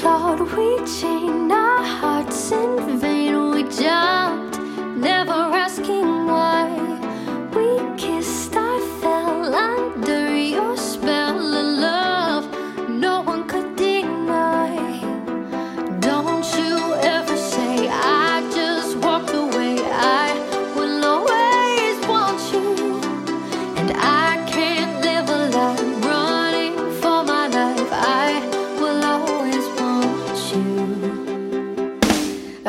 cloud, we chain our hearts in vain. We jump.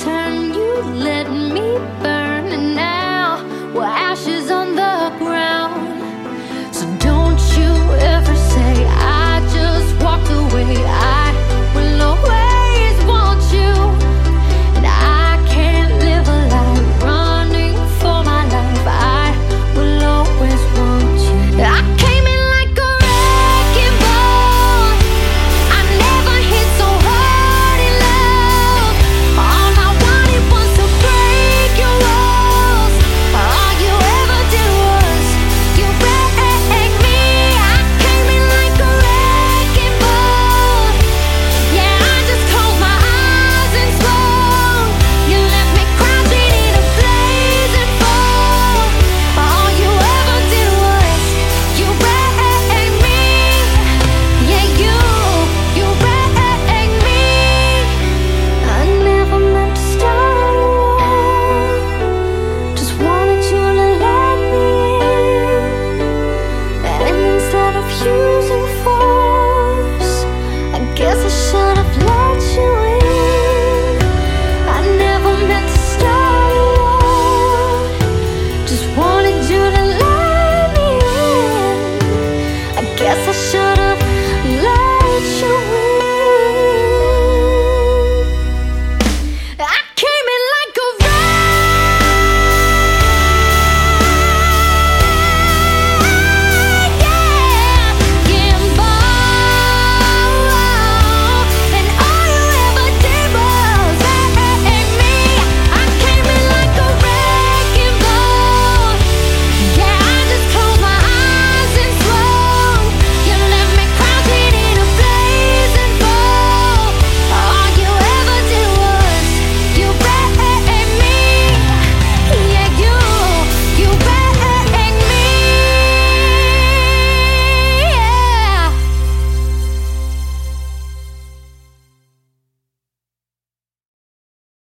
turn, you let me burn.